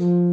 Mm.